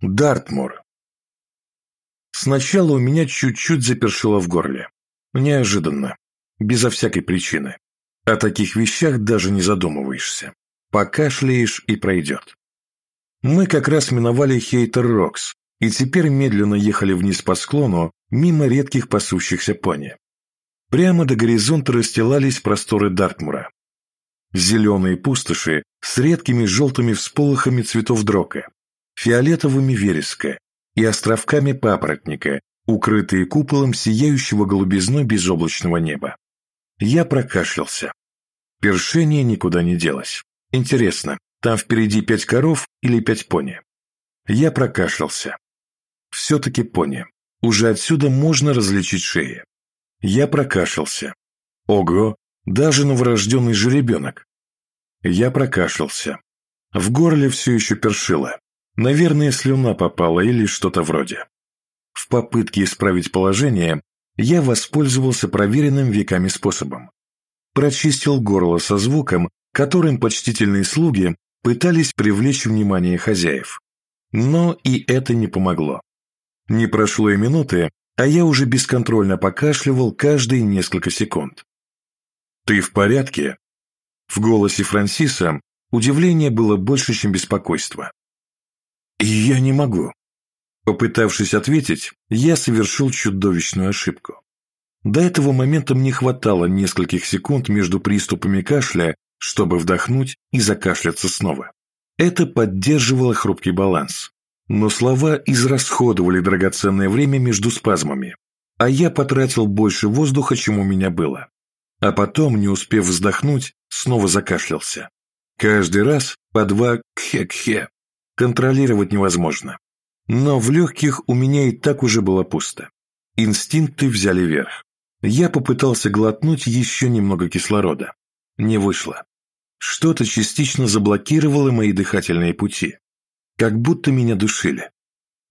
Дартмур. Сначала у меня чуть-чуть запершило в горле. Неожиданно. Безо всякой причины. О таких вещах даже не задумываешься. Покашляешь и пройдет. Мы как раз миновали Хейтер Рокс и теперь медленно ехали вниз по склону мимо редких пасущихся пони. Прямо до горизонта расстилались просторы Дартмура. Зеленые пустоши с редкими желтыми всполохами цветов дрока, фиолетовыми вереска и островками папоротника, укрытые куполом сияющего голубизной безоблачного неба. Я прокашлялся. Першение никуда не делось. Интересно, там впереди пять коров или пять пони? Я прокашлялся. Все-таки пони. Уже отсюда можно различить шеи. Я прокашлялся. Ого, даже новорожденный жеребенок. Я прокашлялся. В горле все еще першило. Наверное, слюна попала или что-то вроде. В попытке исправить положение я воспользовался проверенным веками способом. Прочистил горло со звуком, которым почтительные слуги пытались привлечь внимание хозяев. Но и это не помогло. Не прошло и минуты, а я уже бесконтрольно покашливал каждые несколько секунд. «Ты в порядке?» В голосе Франсиса удивление было больше, чем беспокойство. «Я не могу». Попытавшись ответить, я совершил чудовищную ошибку. До этого момента мне хватало нескольких секунд между приступами кашля, чтобы вдохнуть и закашляться снова. Это поддерживало хрупкий баланс. Но слова израсходовали драгоценное время между спазмами, а я потратил больше воздуха, чем у меня было. А потом, не успев вздохнуть, снова закашлялся. Каждый раз по два кхе-кхе контролировать невозможно. Но в легких у меня и так уже было пусто. Инстинкты взяли верх. Я попытался глотнуть еще немного кислорода. Не вышло. Что-то частично заблокировало мои дыхательные пути. Как будто меня душили.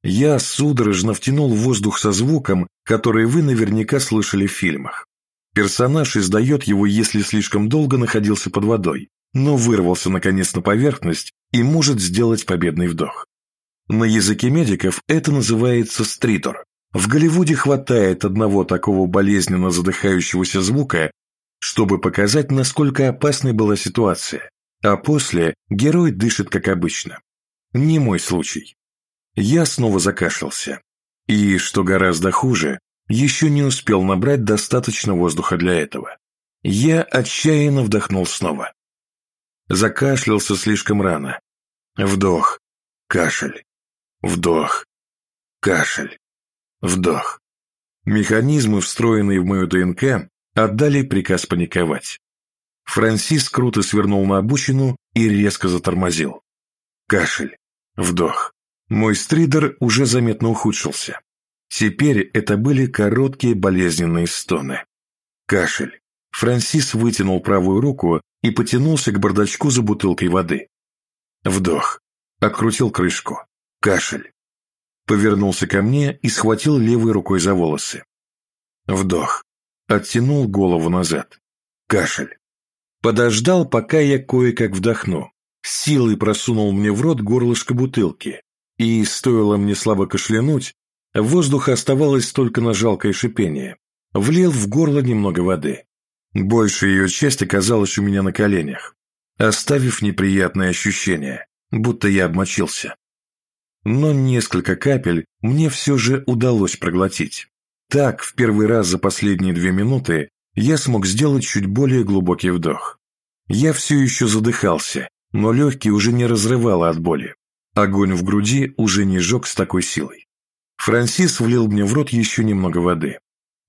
Я судорожно втянул воздух со звуком, который вы наверняка слышали в фильмах. Персонаж издает его, если слишком долго находился под водой, но вырвался наконец на поверхность и может сделать победный вдох. На языке медиков это называется стритор. В Голливуде хватает одного такого болезненно задыхающегося звука, чтобы показать, насколько опасной была ситуация, а после герой дышит как обычно. Не мой случай. Я снова закашлялся. И, что гораздо хуже, еще не успел набрать достаточно воздуха для этого. Я отчаянно вдохнул снова. Закашлялся слишком рано. Вдох. Кашель. Вдох. Кашель. Вдох. Механизмы, встроенные в мою ДНК, отдали приказ паниковать. Франсис круто свернул на обочину и резко затормозил. Кашель. Вдох. Мой стридер уже заметно ухудшился. Теперь это были короткие болезненные стоны. Кашель. Франсис вытянул правую руку и потянулся к бардачку за бутылкой воды. Вдох. Открутил крышку. Кашель. Повернулся ко мне и схватил левой рукой за волосы. Вдох. Оттянул голову назад. Кашель. Подождал, пока я кое-как вдохну. Силой просунул мне в рот горлышко бутылки. И, стоило мне слабо кашлянуть, воздуха оставалось только на жалкое шипение. Влил в горло немного воды. Большая ее часть оказалась у меня на коленях, оставив неприятное ощущение, будто я обмочился. Но несколько капель мне все же удалось проглотить. Так, в первый раз за последние две минуты я смог сделать чуть более глубокий вдох. Я все еще задыхался, но легкие уже не разрывало от боли. Огонь в груди уже не жег с такой силой. Франсис влил мне в рот еще немного воды.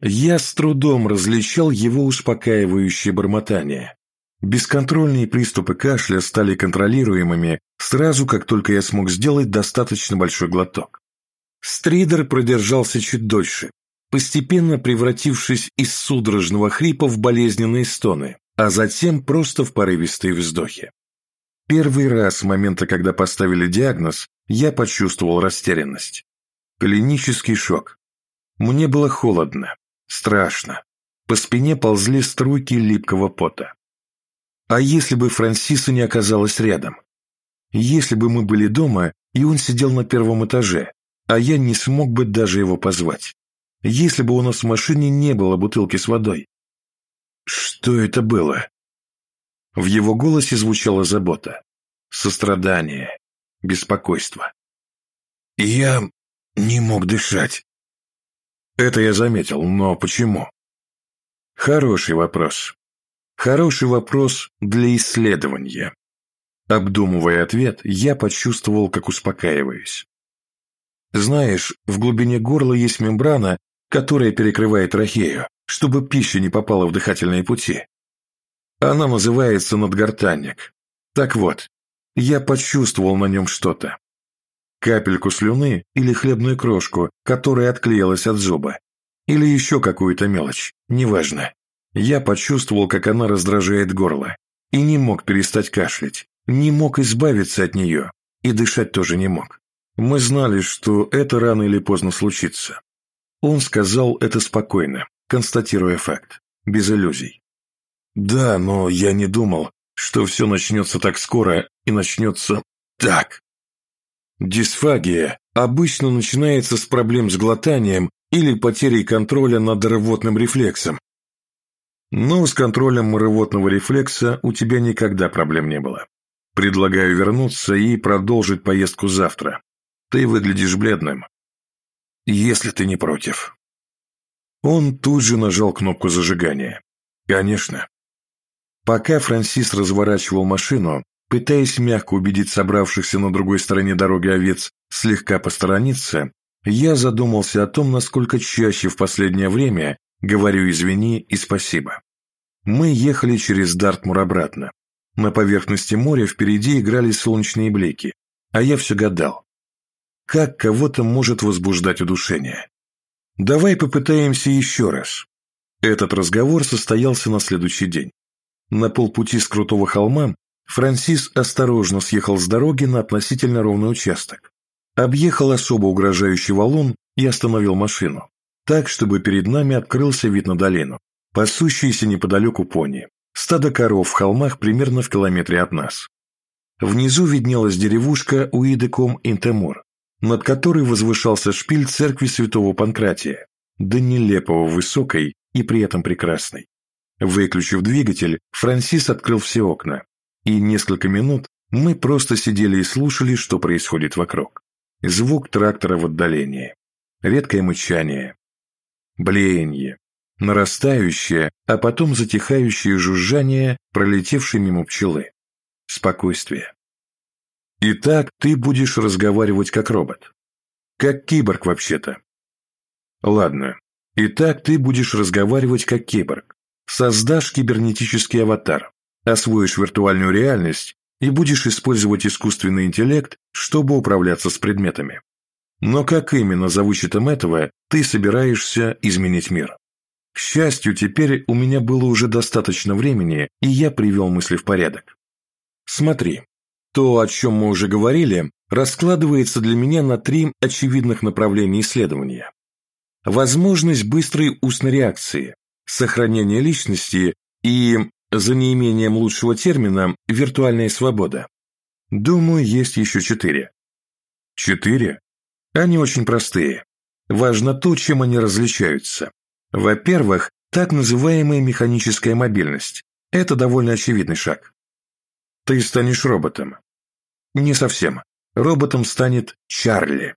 Я с трудом различал его успокаивающее бормотание. Бесконтрольные приступы кашля стали контролируемыми сразу, как только я смог сделать достаточно большой глоток. Стридер продержался чуть дольше, постепенно превратившись из судорожного хрипа в болезненные стоны, а затем просто в порывистые вздохи. Первый раз с момента, когда поставили диагноз, я почувствовал растерянность. Клинический шок. Мне было холодно, Страшно. По спине ползли струйки липкого пота. А если бы Франсиса не оказалась рядом? Если бы мы были дома, и он сидел на первом этаже, а я не смог бы даже его позвать. Если бы у нас в машине не было бутылки с водой. Что это было? В его голосе звучала забота, сострадание, беспокойство. Я не мог дышать. Это я заметил, но почему? Хороший вопрос. Хороший вопрос для исследования. Обдумывая ответ, я почувствовал, как успокаиваюсь. Знаешь, в глубине горла есть мембрана, которая перекрывает трахею, чтобы пища не попала в дыхательные пути. Она называется надгортанник. Так вот, я почувствовал на нем что-то. Капельку слюны или хлебную крошку, которая отклеилась от зуба. Или еще какую-то мелочь, неважно. Я почувствовал, как она раздражает горло, и не мог перестать кашлять, не мог избавиться от нее, и дышать тоже не мог. Мы знали, что это рано или поздно случится. Он сказал это спокойно, констатируя факт, без иллюзий. Да, но я не думал, что все начнется так скоро и начнется так. Дисфагия обычно начинается с проблем с глотанием или потерей контроля над рвотным рефлексом, но с контролем рвотного рефлекса у тебя никогда проблем не было. Предлагаю вернуться и продолжить поездку завтра. Ты выглядишь бледным. Если ты не против. Он тут же нажал кнопку зажигания. Конечно. Пока Франсис разворачивал машину, пытаясь мягко убедить собравшихся на другой стороне дороги овец слегка посторониться, я задумался о том, насколько чаще в последнее время Говорю извини и спасибо. Мы ехали через Дартмур обратно. На поверхности моря впереди играли солнечные блики, а я все гадал. Как кого-то может возбуждать удушение? Давай попытаемся еще раз. Этот разговор состоялся на следующий день. На полпути с крутого холма Франсис осторожно съехал с дороги на относительно ровный участок. Объехал особо угрожающий валун и остановил машину так, чтобы перед нами открылся вид на долину, пасущиеся неподалеку пони, стадо коров в холмах примерно в километре от нас. Внизу виднелась деревушка Уидеком-Интемор, над которой возвышался шпиль церкви святого Панкратия, да нелепого высокой и при этом прекрасной. Выключив двигатель, Франсис открыл все окна, и несколько минут мы просто сидели и слушали, что происходит вокруг. Звук трактора в отдалении, редкое мычание, блеяние, нарастающее, а потом затихающее жужжание, пролетевшей мимо пчелы. Спокойствие. Итак, ты будешь разговаривать как робот. Как киборг, вообще-то. Ладно. Итак, ты будешь разговаривать как киборг. Создашь кибернетический аватар, освоишь виртуальную реальность и будешь использовать искусственный интеллект, чтобы управляться с предметами. Но как именно за вычетом этого ты собираешься изменить мир? К счастью, теперь у меня было уже достаточно времени, и я привел мысли в порядок. Смотри, то, о чем мы уже говорили, раскладывается для меня на три очевидных направления исследования. Возможность быстрой устной реакции, сохранение личности и, за неимением лучшего термина, виртуальная свобода. Думаю, есть еще четыре. Четыре? Они очень простые. Важно то, чем они различаются. Во-первых, так называемая механическая мобильность. Это довольно очевидный шаг. Ты станешь роботом. Не совсем. Роботом станет Чарли.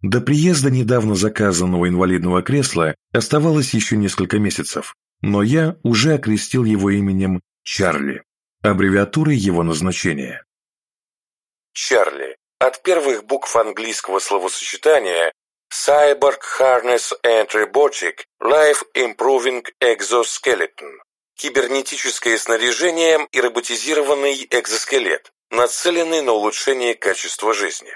До приезда недавно заказанного инвалидного кресла оставалось еще несколько месяцев, но я уже окрестил его именем Чарли, аббревиатурой его назначения. Чарли от первых букв английского словосочетания Cyborg Harness and Robotic Life Improving Exoskeleton Кибернетическое снаряжение и роботизированный экзоскелет, нацеленный на улучшение качества жизни.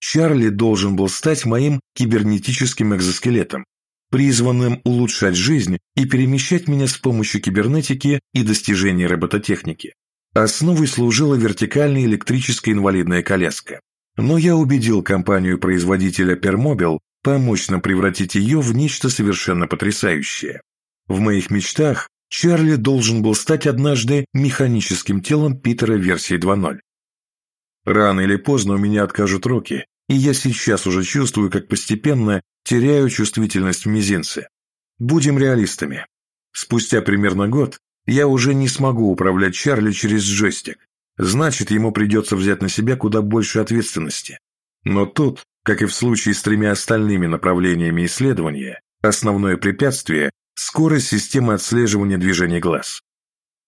Чарли должен был стать моим кибернетическим экзоскелетом, призванным улучшать жизнь и перемещать меня с помощью кибернетики и достижений робототехники. Основой служила вертикальная электрическая инвалидная коляска. Но я убедил компанию-производителя Permobil помочь нам превратить ее в нечто совершенно потрясающее. В моих мечтах Чарли должен был стать однажды механическим телом Питера версии 2.0. Рано или поздно у меня откажут руки, и я сейчас уже чувствую, как постепенно теряю чувствительность в мизинце. Будем реалистами. Спустя примерно год я уже не смогу управлять Чарли через джойстик. Значит, ему придется взять на себя куда больше ответственности. Но тут, как и в случае с тремя остальными направлениями исследования, основное препятствие – скорость системы отслеживания движений глаз.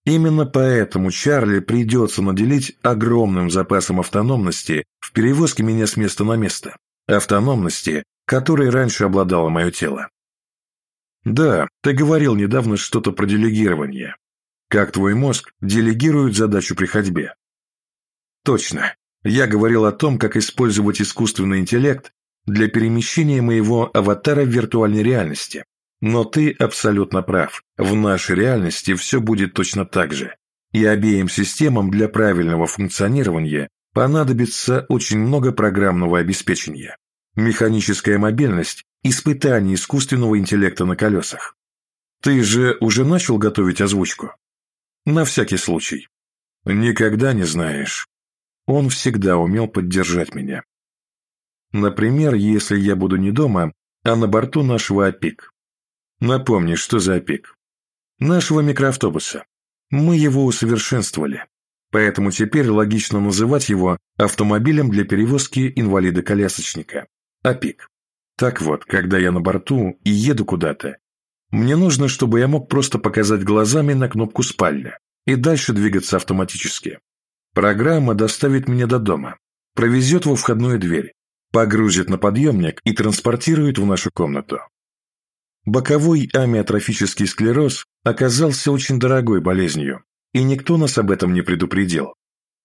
Именно поэтому Чарли придется наделить огромным запасом автономности в перевозке меня с места на место. Автономности, которой раньше обладало мое тело. Да, ты говорил недавно что-то про делегирование. Как твой мозг делегирует задачу при ходьбе. Точно. Я говорил о том, как использовать искусственный интеллект для перемещения моего аватара в виртуальной реальности. Но ты абсолютно прав. В нашей реальности все будет точно так же. И обеим системам для правильного функционирования понадобится очень много программного обеспечения. Механическая мобильность – испытание искусственного интеллекта на колесах. Ты же уже начал готовить озвучку? На всякий случай. Никогда не знаешь. Он всегда умел поддержать меня. Например, если я буду не дома, а на борту нашего ОПИК. Напомни, что за ОПИК? Нашего микроавтобуса. Мы его усовершенствовали, поэтому теперь логично называть его автомобилем для перевозки инвалида-колясочника. ОПИК. Так вот, когда я на борту и еду куда-то, мне нужно, чтобы я мог просто показать глазами на кнопку спальня и дальше двигаться автоматически. Программа доставит меня до дома, провезет во входную дверь, погрузит на подъемник и транспортирует в нашу комнату. Боковой амиотрофический склероз оказался очень дорогой болезнью, и никто нас об этом не предупредил.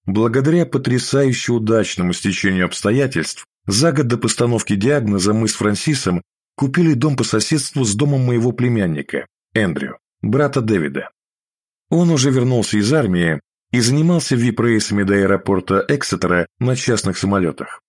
Благодаря потрясающе удачному стечению обстоятельств, за год до постановки диагноза мы с Франсисом купили дом по соседству с домом моего племянника, Эндрю, брата Дэвида. Он уже вернулся из армии и занимался вип-рейсами до аэропорта Эксетера на частных самолетах.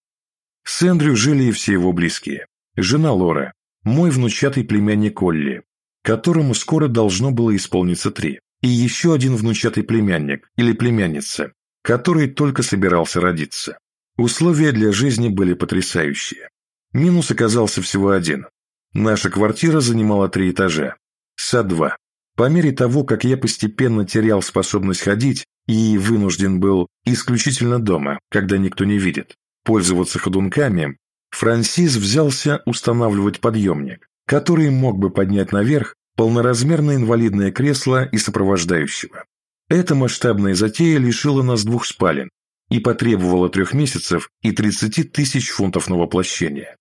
С Эндрю жили и все его близкие. Жена Лора, мой внучатый племянник Олли, которому скоро должно было исполниться три, и еще один внучатый племянник или племянница, который только собирался родиться. Условия для жизни были потрясающие. Минус оказался всего один. Наша квартира занимала три этажа. Сад два. По мере того, как я постепенно терял способность ходить и вынужден был исключительно дома, когда никто не видит, пользоваться ходунками, Франсис взялся устанавливать подъемник, который мог бы поднять наверх полноразмерное инвалидное кресло и сопровождающего. Эта масштабная затея лишила нас двух спален и потребовала трех месяцев и 30 тысяч фунтов на воплощение.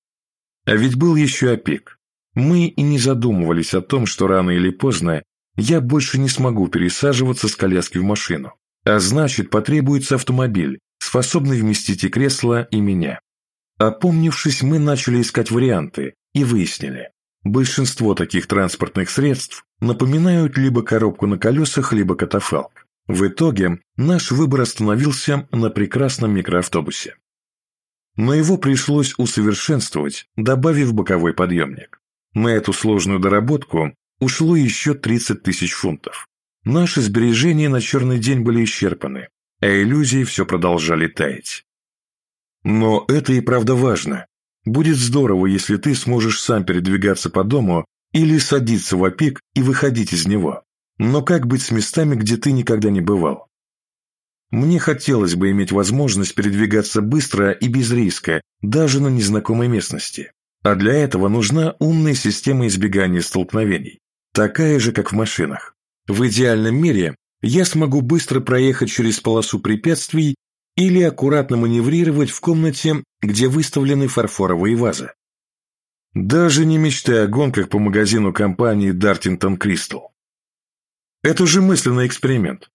А ведь был еще опек. Мы и не задумывались о том, что рано или поздно я больше не смогу пересаживаться с коляски в машину, а значит потребуется автомобиль, способный вместить и кресло, и меня. Опомнившись, мы начали искать варианты и выяснили, большинство таких транспортных средств напоминают либо коробку на колесах, либо катафалк. В итоге наш выбор остановился на прекрасном микроавтобусе. Но его пришлось усовершенствовать, добавив боковой подъемник. На эту сложную доработку ушло еще 30 тысяч фунтов. Наши сбережения на черный день были исчерпаны, а иллюзии все продолжали таять. Но это и правда важно. Будет здорово, если ты сможешь сам передвигаться по дому или садиться в опик и выходить из него. Но как быть с местами, где ты никогда не бывал? Мне хотелось бы иметь возможность передвигаться быстро и без риска, даже на незнакомой местности. А для этого нужна умная система избегания столкновений, такая же, как в машинах. В идеальном мире я смогу быстро проехать через полосу препятствий или аккуратно маневрировать в комнате, где выставлены фарфоровые вазы. Даже не мечтай о гонках по магазину компании Дартингтон Кристал. Это же мысленный эксперимент.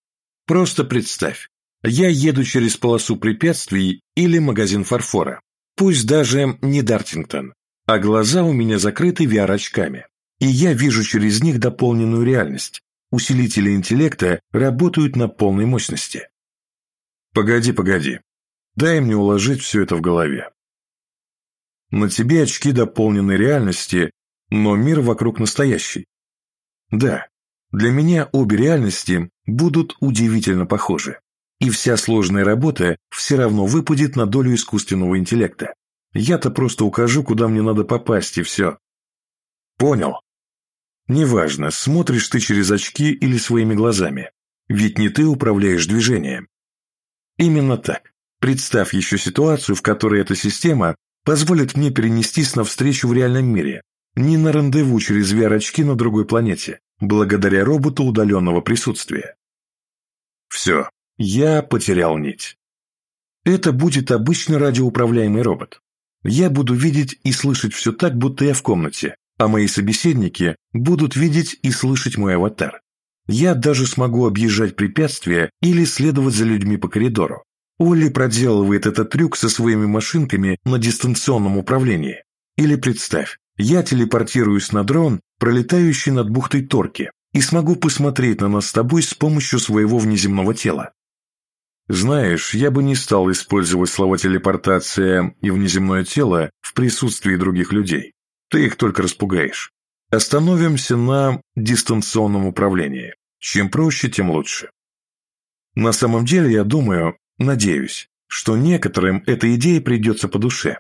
Просто представь, я еду через полосу препятствий или магазин фарфора, пусть даже не Дартингтон, а глаза у меня закрыты VR-очками, и я вижу через них дополненную реальность. Усилители интеллекта работают на полной мощности. Погоди, погоди. Дай мне уложить все это в голове. На тебе очки дополненной реальности, но мир вокруг настоящий. Да, для меня обе реальности будут удивительно похожи. и вся сложная работа все равно выпадет на долю искусственного интеллекта. Я-то просто укажу, куда мне надо попасть, и все. Понял. Неважно, смотришь ты через очки или своими глазами. Ведь не ты управляешь движением. Именно так. Представь еще ситуацию, в которой эта система позволит мне перенестись навстречу в реальном мире, не на рандеву через VR-очки на другой планете, благодаря роботу удаленного присутствия. Все, я потерял нить. Это будет обычно радиоуправляемый робот. Я буду видеть и слышать все так, будто я в комнате, а мои собеседники будут видеть и слышать мой аватар. Я даже смогу объезжать препятствия или следовать за людьми по коридору. Олли проделывает этот трюк со своими машинками на дистанционном управлении. Или представь, я телепортируюсь на дрон, пролетающий над бухтой Торки, и смогу посмотреть на нас с тобой с помощью своего внеземного тела. Знаешь, я бы не стал использовать слова телепортация и внеземное тело в присутствии других людей. Ты их только распугаешь. Остановимся на дистанционном управлении. Чем проще, тем лучше. На самом деле, я думаю, надеюсь, что некоторым эта идея придется по душе.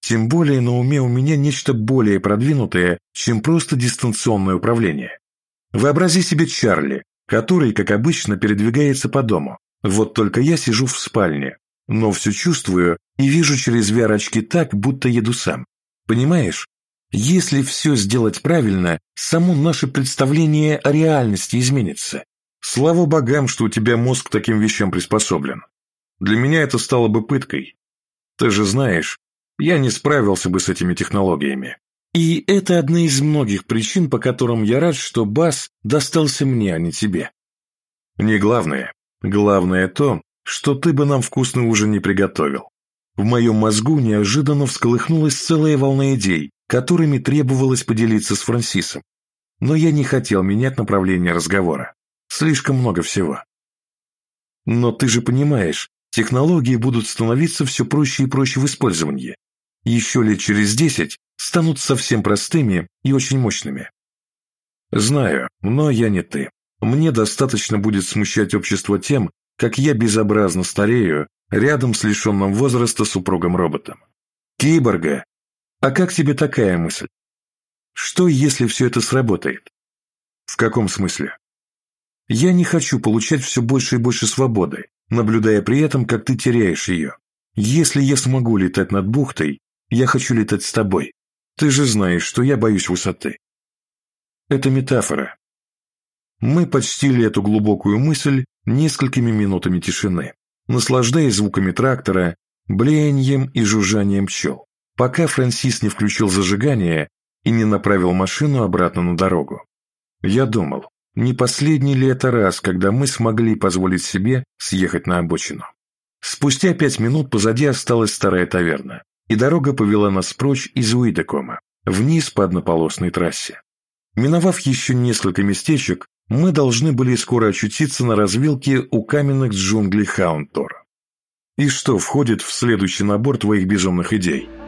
Тем более на уме у меня нечто более продвинутое, чем просто дистанционное управление. Вообрази себе Чарли, который, как обычно, передвигается по дому. Вот только я сижу в спальне, но все чувствую и вижу через VR-очки так, будто еду сам. Понимаешь? Если все сделать правильно, само наше представление о реальности изменится. Слава богам, что у тебя мозг к таким вещам приспособлен. Для меня это стало бы пыткой. Ты же знаешь, я не справился бы с этими технологиями. И это одна из многих причин, по которым я рад, что бас достался мне, а не тебе. Не главное. Главное то, что ты бы нам вкусный ужин не приготовил. В моем мозгу неожиданно всколыхнулась целая волна идей, которыми требовалось поделиться с Франсисом. Но я не хотел менять направление разговора. Слишком много всего. Но ты же понимаешь, технологии будут становиться все проще и проще в использовании. Еще лет через десять станут совсем простыми и очень мощными. Знаю, но я не ты. Мне достаточно будет смущать общество тем, как я безобразно старею рядом с лишенным возраста супругом-роботом. Киборга а как тебе такая мысль? Что, если все это сработает? В каком смысле? Я не хочу получать все больше и больше свободы, наблюдая при этом, как ты теряешь ее. Если я смогу летать над бухтой, я хочу летать с тобой. Ты же знаешь, что я боюсь высоты. Это метафора. Мы почтили эту глубокую мысль несколькими минутами тишины, наслаждаясь звуками трактора, блеянием и жужжанием пчел пока Франсис не включил зажигание и не направил машину обратно на дорогу. Я думал, не последний ли это раз, когда мы смогли позволить себе съехать на обочину. Спустя пять минут позади осталась старая таверна, и дорога повела нас прочь из Уидекома, вниз по однополосной трассе. Миновав еще несколько местечек, мы должны были скоро очутиться на развилке у каменных джунглей Хаунтора. И что входит в следующий набор твоих безумных идей –